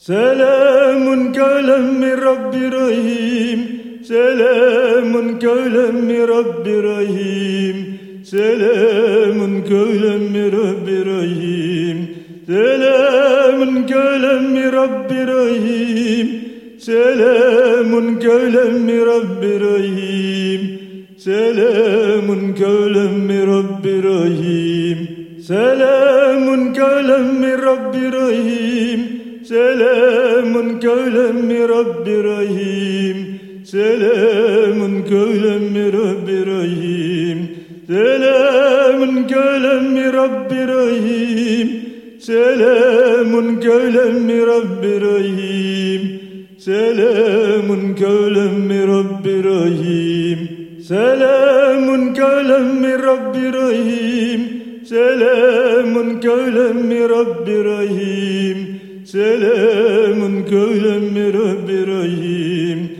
Selamun kavlen min Rabbi Rahim? Selamun kavlen min Rabbi Rahim? Selamun kavlen min Rabbi Rahim? Selamun kavlen min Rabbi Rahim? Selamun kavlen min Rabbi Rahim? Selamun kavlen min Rabbi Rahim? Selamun kavlen min Rabbi Rahim Selamun kavlen Rabbi Rahim? Selamun kavlen Rabbi Rahim? Selamun kavlen Rabbi Rahim? Selamun kavlen Rabbi Rahim? Selamun kavlen Rabbi Rahim? Selamun kavlen Rabbi Rahim? Selamun kavlen Rabbi Rahim Selamun köylem bir öbüreyim.